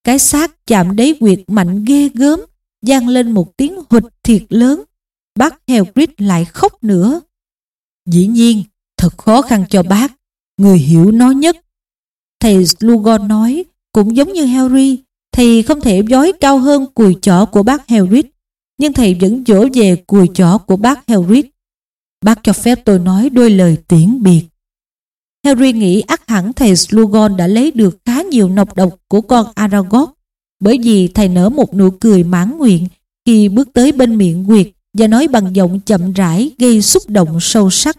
Cái xác chạm đáy quyệt mạnh ghê gớm, vang lên một tiếng hụt thiệt lớn. Bác Hagrid lại khóc nữa. Dĩ nhiên, thật khó khăn cho bác. người hiểu nó nhất. Thầy Slughorn nói, cũng giống như Harry, thầy không thể giói cao hơn cùi chỏ của bác Hagrid, nhưng thầy vẫn dỗ về cùi chỏ của bác Hagrid. Bác cho phép tôi nói đôi lời tiễn biệt. Harry nghĩ ắt hẳn thầy Slughorn đã lấy được khá nhiều nọc độc của con Aragog, bởi vì thầy nở một nụ cười mãn nguyện khi bước tới bên miệng Nguyệt và nói bằng giọng chậm rãi gây xúc động sâu sắc.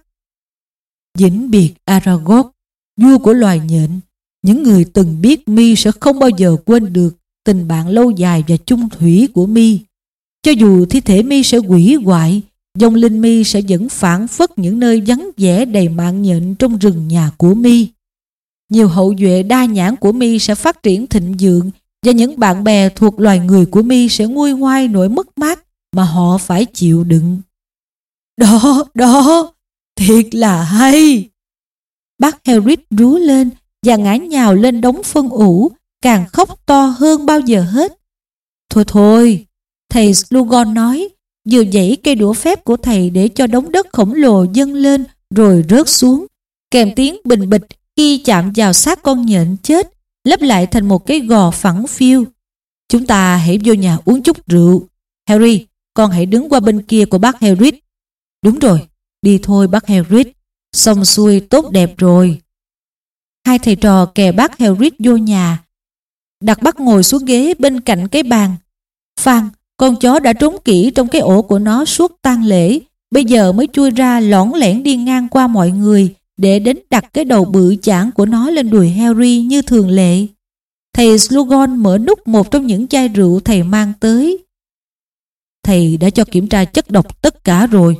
Vĩnh biệt Aragog, vua của loài nhện, những người từng biết mi sẽ không bao giờ quên được tình bạn lâu dài và chung thủy của mi. Cho dù thi thể mi sẽ quỷ hoại, dòng linh mi sẽ vẫn phản phất những nơi vắng vẻ đầy mạng nhện trong rừng nhà của mi. Nhiều hậu duệ đa nhãn của mi sẽ phát triển thịnh vượng và những bạn bè thuộc loài người của mi sẽ nguôi ngoai nỗi mất mát mà họ phải chịu đựng. Đó, đó, thiệt là hay. Bác Herrick rú lên và ngã nhào lên đống phân ủ, càng khóc to hơn bao giờ hết. Thôi thôi, thầy Slughorn nói, vừa dãy cây đũa phép của thầy để cho đống đất khổng lồ dâng lên rồi rớt xuống, kèm tiếng bình bịch khi chạm vào xác con nhện chết, lấp lại thành một cái gò phẳng phiêu. Chúng ta hãy vô nhà uống chút rượu. Harry, con hãy đứng qua bên kia của bác Hagrid. Đúng rồi, đi thôi bác Hagrid. Xong xuôi tốt đẹp rồi. Hai thầy trò kè bác Hagrid vô nhà. Đặt bác ngồi xuống ghế bên cạnh cái bàn. Phan, con chó đã trốn kỹ trong cái ổ của nó suốt tang lễ. Bây giờ mới chui ra lõn lẻn đi ngang qua mọi người để đến đặt cái đầu bự chảng của nó lên đùi Harry như thường lệ. Thầy Slughorn mở nút một trong những chai rượu thầy mang tới. Thầy đã cho kiểm tra chất độc tất cả rồi.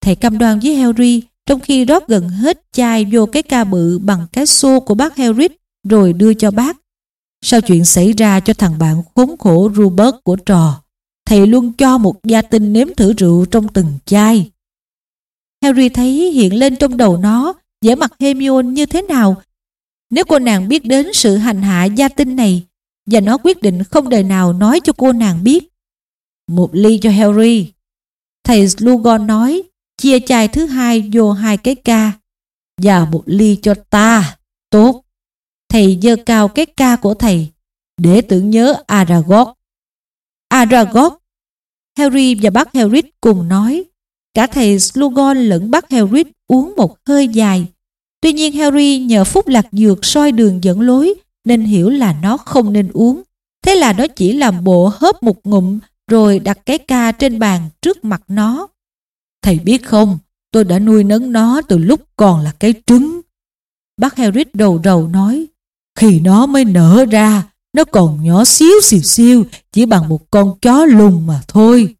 Thầy cam đoan với Harry, trong khi rót gần hết chai vô cái ca bự bằng cái xô của bác Harry rồi đưa cho bác. sau chuyện xảy ra cho thằng bạn khốn khổ Rupert của trò? Thầy luôn cho một gia tinh nếm thử rượu trong từng chai. Harry thấy hiện lên trong đầu nó vẻ mặt Hermione như thế nào nếu cô nàng biết đến sự hành hạ gia tinh này, và nó quyết định không đời nào nói cho cô nàng biết. Một ly cho Harry. Thầy Slughorn nói, chia chai thứ hai vô hai cái ca, và một ly cho ta. Tốt. Thầy dơ cao cái ca của thầy, để tưởng nhớ Aragog. Aragog. Harry và bác Hagrid cùng nói. Cả thầy Slughorn lẫn bác Hagrid uống một hơi dài. Tuy nhiên Harry nhờ phúc lạc dược soi đường dẫn lối nên hiểu là nó không nên uống. Thế là nó chỉ làm bộ hớp một ngụm rồi đặt cái ca trên bàn trước mặt nó. Thầy biết không, tôi đã nuôi nấng nó từ lúc còn là cái trứng. Bác Harry đầu đầu nói, khi nó mới nở ra, nó còn nhỏ xíu xìu xiu, chỉ bằng một con chó lùn mà thôi.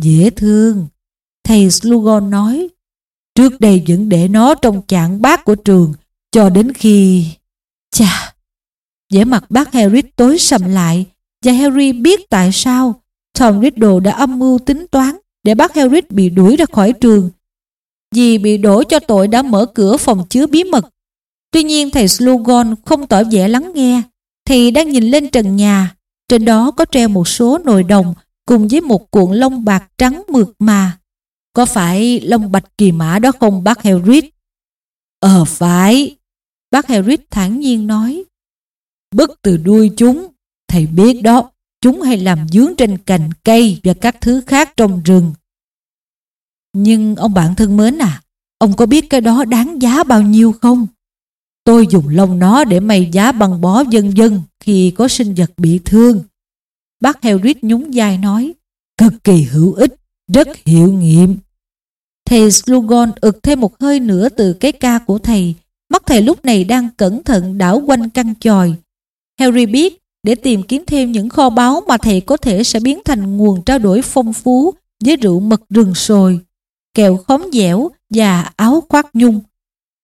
Dễ thương. Thầy Slughorn nói, trước đây vẫn để nó trong chạng bát của trường, cho đến khi... Chà! vẻ mặt bác Harry tối sầm lại, và Harry biết tại sao Tom Riddle đã âm mưu tính toán để bác Harry bị đuổi ra khỏi trường vì bị đổ cho tội đã mở cửa phòng chứa bí mật. Tuy nhiên thầy Slughorn không tỏ vẻ lắng nghe thì đang nhìn lên trần nhà. Trên đó có treo một số nồi đồng cùng với một cuộn lông bạc trắng mượt mà. Có phải lông bạch kỳ mã đó không bác Harry? Ờ phải. Bác Harry thản nhiên nói. Bức từ đuôi chúng, thầy biết đó, chúng hay làm dướng trên cành cây và các thứ khác trong rừng. Nhưng ông bạn thân mến à, ông có biết cái đó đáng giá bao nhiêu không? Tôi dùng lông nó để may giá băng bó dân dân khi có sinh vật bị thương. Bác Harris nhún vai nói, cực kỳ hữu ích, rất hiệu nghiệm. Thầy Slughorn ực thêm một hơi nữa từ cái ca của thầy. Mắt thầy lúc này đang cẩn thận đảo quanh căn chòi. Harry biết để tìm kiếm thêm những kho báu mà thầy có thể sẽ biến thành nguồn trao đổi phong phú với rượu mật rừng sồi, kẹo khóm dẻo và áo khoác nhung.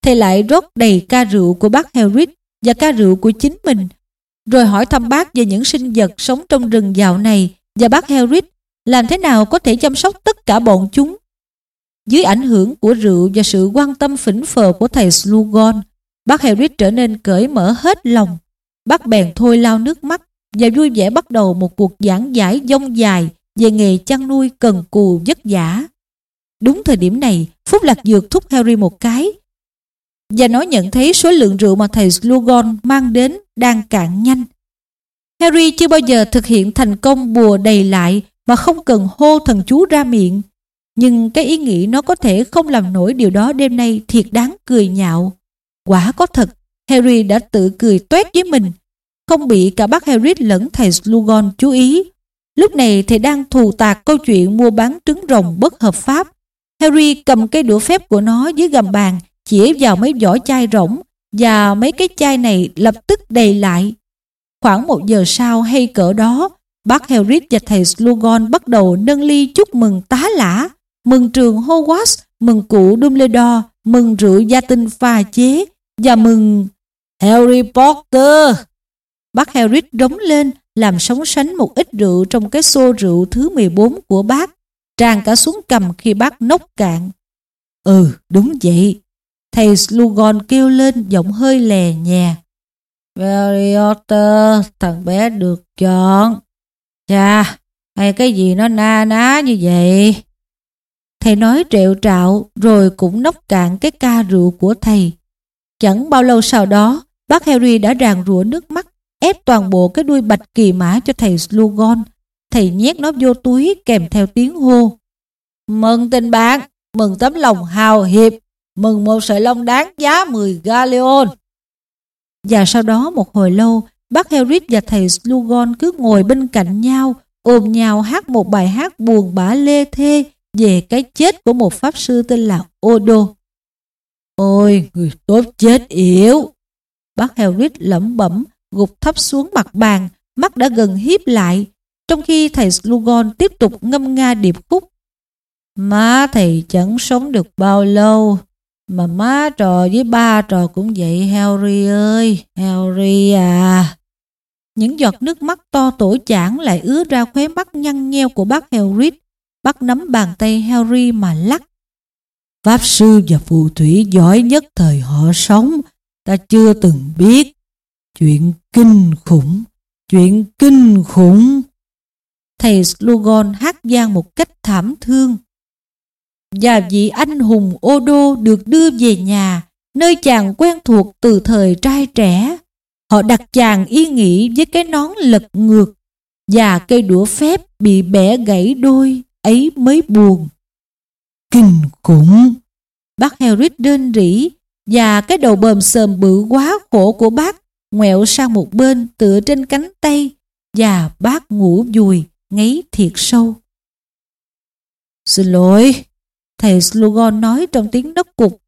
Thầy lại rót đầy ca rượu của bác Harris và ca rượu của chính mình, rồi hỏi thăm bác về những sinh vật sống trong rừng dạo này và bác Harris làm thế nào có thể chăm sóc tất cả bọn chúng. Dưới ảnh hưởng của rượu và sự quan tâm phỉnh phờ của thầy Slugon, bác Harris trở nên cởi mở hết lòng. Bác bèn thôi lao nước mắt và vui vẻ bắt đầu một cuộc giảng giải dông dài về nghề chăn nuôi cần cù vất vả. Đúng thời điểm này, Phúc Lạc Dược thúc Harry một cái và nó nhận thấy số lượng rượu mà thầy Slughorn mang đến đang cạn nhanh. Harry chưa bao giờ thực hiện thành công bùa đầy lại mà không cần hô thần chú ra miệng. Nhưng cái ý nghĩ nó có thể không làm nổi điều đó đêm nay thiệt đáng cười nhạo. Quả có thật, Harry đã tự cười toét với mình. Không bị cả bác Harry lẫn thầy Slughorn chú ý. Lúc này thầy đang thù tạc câu chuyện mua bán trứng rồng bất hợp pháp. Harry cầm cây đũa phép của nó dưới gầm bàn, chỉ vào mấy vỏ chai rỗng và mấy cái chai này lập tức đầy lại. Khoảng một giờ sau hay cỡ đó, bác Helric và thầy Slughorn bắt đầu nâng ly chúc mừng tá lả, mừng trường Hogwarts, mừng cụ Dumbledore, mừng rượu gia tinh pha chế và mừng Harry Potter. Bác Helric rống lên làm sóng sánh một ít rượu trong cái xô rượu thứ 14 của bác, tràn cả xuống cầm khi bác nốc cạn. Ừ, đúng vậy. Thầy Slugon kêu lên giọng hơi lè nhè. Harry Potter, thằng bé được chọn. Chà, hay cái gì nó na ná như vậy? Thầy nói trẹo trạo rồi cũng nốc cạn cái ca rượu của thầy. Chẳng bao lâu sau đó, bác Harry đã ràng rủa nước mắt ép toàn bộ cái đuôi bạch kỳ mã cho thầy Slugon. Thầy nhét nó vô túi kèm theo tiếng hô. Mừng tình bạn, mừng tấm lòng hào hiệp, mừng một sợi lông đáng giá 10 galleon. Và sau đó một hồi lâu, bác Harry và thầy Slugon cứ ngồi bên cạnh nhau, ôm nhau hát một bài hát buồn bã lê thê về cái chết của một pháp sư tên là Odo. Ôi, người tốt chết yếu. Bác Harry lẩm bẩm, gục thấp xuống mặt bàn, mắt đã gần hiếp lại, trong khi thầy Slugon tiếp tục ngâm nga điệp khúc. Má thầy chẳng sống được bao lâu, mà má trò với ba trò cũng vậy Harry ơi, Harry à. Những giọt nước mắt to tổ chản lại ứa ra khóe mắt nhăn nheo của bác Harry. Bác nắm bàn tay Harry mà lắc. Pháp sư và phù thủy giỏi nhất thời họ sống, ta chưa từng biết. Chuyện kinh khủng, chuyện kinh khủng. Thầy Slughorn hát gian một cách thảm thương. Và vị anh hùng Odo được đưa về nhà, nơi chàng quen thuộc từ thời trai trẻ. Họ đặt chàng yên nghỉ với cái nón lật ngược và cây đũa phép bị bẻ gãy đôi ấy mới buồn. Kinh khủng! Bác Harry đơn rỉ và cái đầu bờm sờm bự quá khổ của bác ngoẹo sang một bên tựa trên cánh tay và bác ngủ dùi ngáy thiệt sâu. Xin lỗi, thầy Slughorn nói trong tiếng đất cục.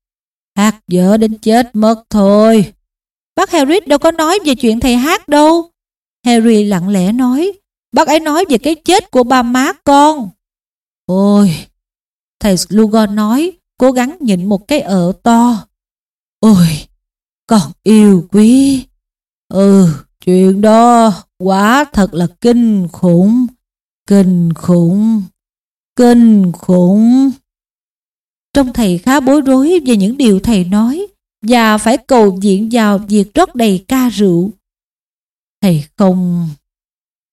Hát dở đến chết mất thôi. Bác Harry đâu có nói về chuyện thầy hát đâu. Harry lặng lẽ nói, bác ấy nói về cái chết của ba má con. Ôi, thầy Slughorn nói, cố gắng nhịn một cái ở to. Ôi, con yêu quý. Ừ, chuyện đó quá thật là kinh khủng, kinh khủng, kinh khủng. Trong thầy khá bối rối về những điều thầy nói và phải cầu diện vào việc rót đầy ca rượu. Thầy không...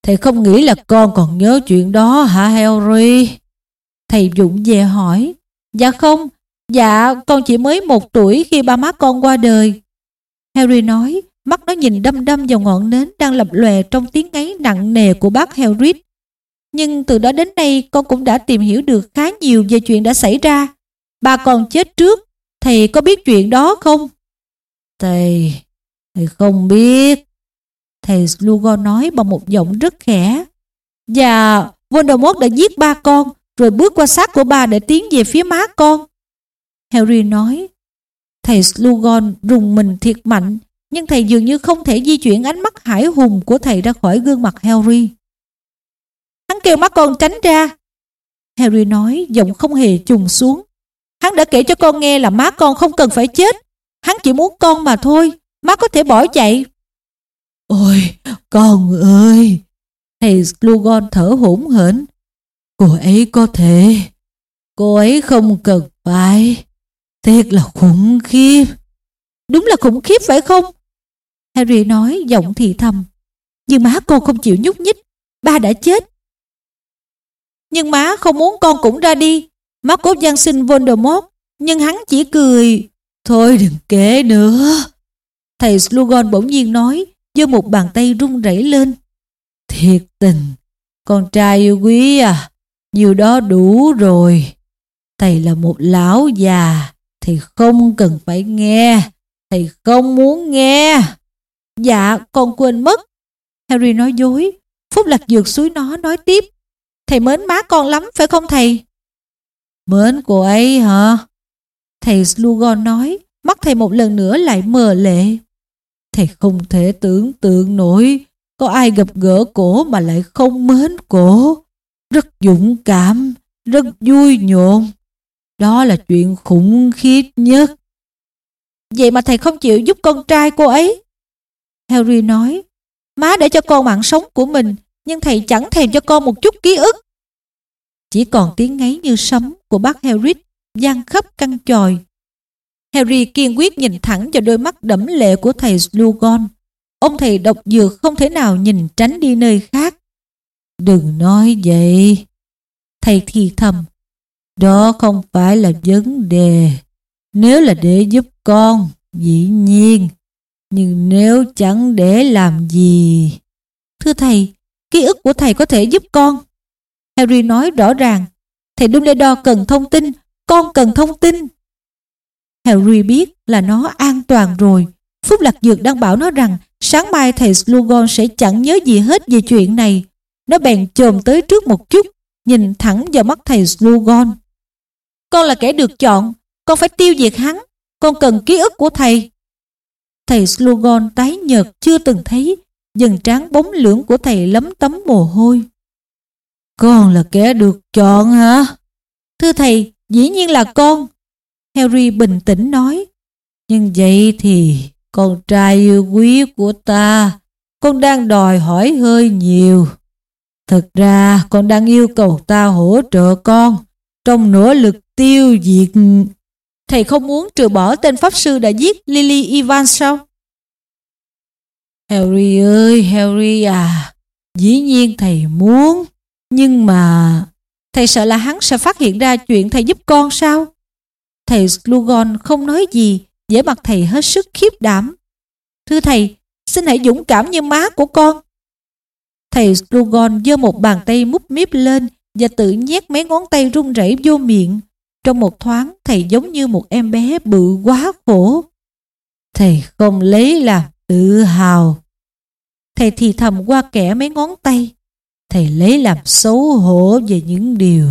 Thầy không nghĩ là con còn nhớ chuyện đó hả Harry? Thầy Dũng về hỏi. Dạ không, dạ con chỉ mới một tuổi khi ba má con qua đời. Harry nói, Mắt nó nhìn đâm đâm vào ngọn nến đang lập lòe trong tiếng ngáy nặng nề của bác Helrit. Nhưng từ đó đến nay con cũng đã tìm hiểu được khá nhiều về chuyện đã xảy ra. Bà còn chết trước, thầy có biết chuyện đó không? Thầy, thầy không biết. Thầy Slughorn nói bằng một giọng rất khẽ. Và Voldemort đã giết ba con rồi bước qua xác của bà để tiến về phía má con. Harry nói. Thầy Slughorn rùng mình thiệt mạnh nhưng thầy dường như không thể di chuyển ánh mắt hải hùng của thầy ra khỏi gương mặt Harry. Hắn kêu má con tránh ra. Harry nói giọng không hề trùng xuống. Hắn đã kể cho con nghe là má con không cần phải chết. Hắn chỉ muốn con mà thôi. Má có thể bỏ chạy. Ôi, con ơi! Thầy Slughorn thở hổn hển. Cô ấy có thể. Cô ấy không cần phải. Thiệt là khủng khiếp. Đúng là khủng khiếp phải không? Harry nói giọng thì thầm. Nhưng má con không chịu nhúc nhích. Ba đã chết. Nhưng má không muốn con cũng ra đi. Má cố gian sinh Voldemort. Nhưng hắn chỉ cười. Thôi đừng kể nữa. Thầy Slugon bỗng nhiên nói, giơ một bàn tay run rẩy lên. Thiệt tình, con trai yêu quý à, nhiều đó đủ rồi. Thầy là một lão già, thầy không cần phải nghe, thầy không muốn nghe. Dạ, con quên mất. Harry nói dối, Phúc Lạc Dược suối nó nói tiếp. Thầy mến má con lắm, phải không thầy? Mến cô ấy hả? Thầy Slugon nói, mắt thầy một lần nữa lại mờ lệ. Thầy không thể tưởng tượng nổi có ai gặp gỡ cổ mà lại không mến cổ. Rất dũng cảm, rất vui nhộn. Đó là chuyện khủng khiếp nhất. Vậy mà thầy không chịu giúp con trai cô ấy. Harry nói, má để cho con mạng sống của mình, nhưng thầy chẳng thèm cho con một chút ký ức. Chỉ còn tiếng ngáy như sấm của bác Harry gian khắp căn tròi. Harry kiên quyết nhìn thẳng vào đôi mắt đẫm lệ của thầy Slughorn. Ông thầy độc dược không thể nào nhìn tránh đi nơi khác. Đừng nói vậy. Thầy thì thầm. Đó không phải là vấn đề. Nếu là để giúp con, dĩ nhiên. Nhưng nếu chẳng để làm gì... Thưa thầy, ký ức của thầy có thể giúp con. Harry nói rõ ràng. Thầy Dumbledore cần thông tin, con cần thông tin. Harry biết là nó an toàn rồi. Phúc Lạc Dược đang bảo nó rằng sáng mai thầy Slughorn sẽ chẳng nhớ gì hết về chuyện này. Nó bèn chồm tới trước một chút, nhìn thẳng vào mắt thầy Slughorn. Con là kẻ được chọn, con phải tiêu diệt hắn, con cần ký ức của thầy. Thầy Slughorn tái nhợt chưa từng thấy, dần trán bóng lưỡng của thầy lấm tấm mồ hôi. Con là kẻ được chọn hả? Thưa thầy, dĩ nhiên là con. Harry bình tĩnh nói. Nhưng vậy thì con trai yêu quý của ta, con đang đòi hỏi hơi nhiều. Thật ra con đang yêu cầu ta hỗ trợ con trong nỗ lực tiêu diệt. Thầy không muốn trừ bỏ tên pháp sư đã giết Lily ivan sao? Harry ơi, Harry à, dĩ nhiên thầy muốn, nhưng mà thầy sợ là hắn sẽ phát hiện ra chuyện thầy giúp con sao? Thầy Slugon không nói gì, vẻ mặt thầy hết sức khiếp đảm. Thưa thầy, xin hãy dũng cảm như má của con. Thầy Slugon giơ một bàn tay mút míp lên và tự nhét mấy ngón tay run rẩy vô miệng. Trong một thoáng, thầy giống như một em bé bự quá khổ. Thầy không lấy làm tự hào. Thầy thì thầm qua kẻ mấy ngón tay. Thầy lấy làm xấu hổ về những điều,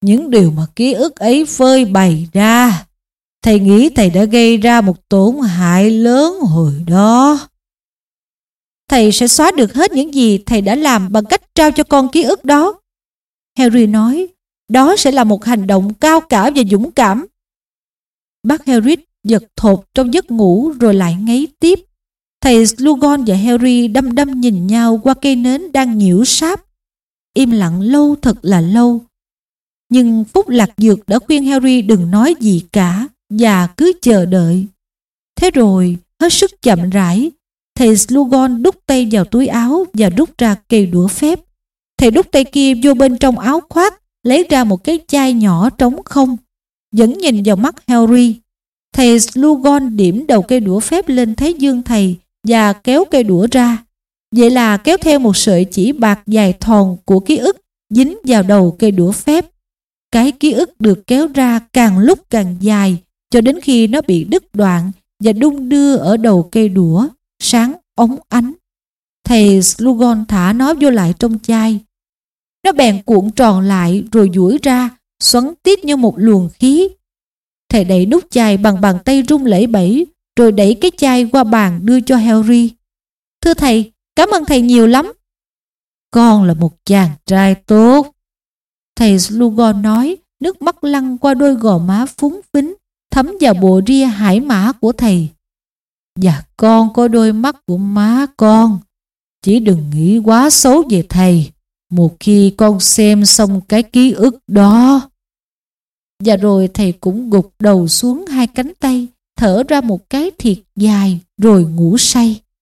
những điều mà ký ức ấy phơi bày ra. Thầy nghĩ thầy đã gây ra một tổn hại lớn hồi đó. Thầy sẽ xóa được hết những gì thầy đã làm bằng cách trao cho con ký ức đó. Harry nói, đó sẽ là một hành động cao cả và dũng cảm. Bác Harry giật thột trong giấc ngủ rồi lại ngáy tiếp. Thầy Slugon và Harry đăm đăm nhìn nhau qua cây nến đang nhiễu sáp. Im lặng lâu thật là lâu. Nhưng Phúc Lạc Dược đã khuyên Harry đừng nói gì cả và cứ chờ đợi. Thế rồi, hết sức chậm rãi, thầy Slugon đút tay vào túi áo và rút ra cây đũa phép. Thầy đút tay kia vô bên trong áo khoác, lấy ra một cái chai nhỏ trống không. Vẫn nhìn vào mắt Harry. Thầy Slugon điểm đầu cây đũa phép lên thái dương thầy và kéo cây đũa ra. Vậy là kéo theo một sợi chỉ bạc dài thòn của ký ức dính vào đầu cây đũa phép. Cái ký ức được kéo ra càng lúc càng dài cho đến khi nó bị đứt đoạn và đung đưa ở đầu cây đũa, sáng ống ánh. Thầy Slughorn thả nó vô lại trong chai. Nó bèn cuộn tròn lại rồi duỗi ra, xoắn tít như một luồng khí. Thầy đẩy nút chai bằng bàn tay rung lẩy bẩy, rồi đẩy cái chai qua bàn đưa cho Harry. Thưa thầy, cảm ơn thầy nhiều lắm. Con là một chàng trai tốt. Thầy Slughorn nói, nước mắt lăn qua đôi gò má phúng phính thấm vào bộ ria hải mã của thầy. Và con có đôi mắt của má con. Chỉ đừng nghĩ quá xấu về thầy một khi con xem xong cái ký ức đó. Và rồi thầy cũng gục đầu xuống hai cánh tay, thở ra một cái thiệt dài rồi ngủ say.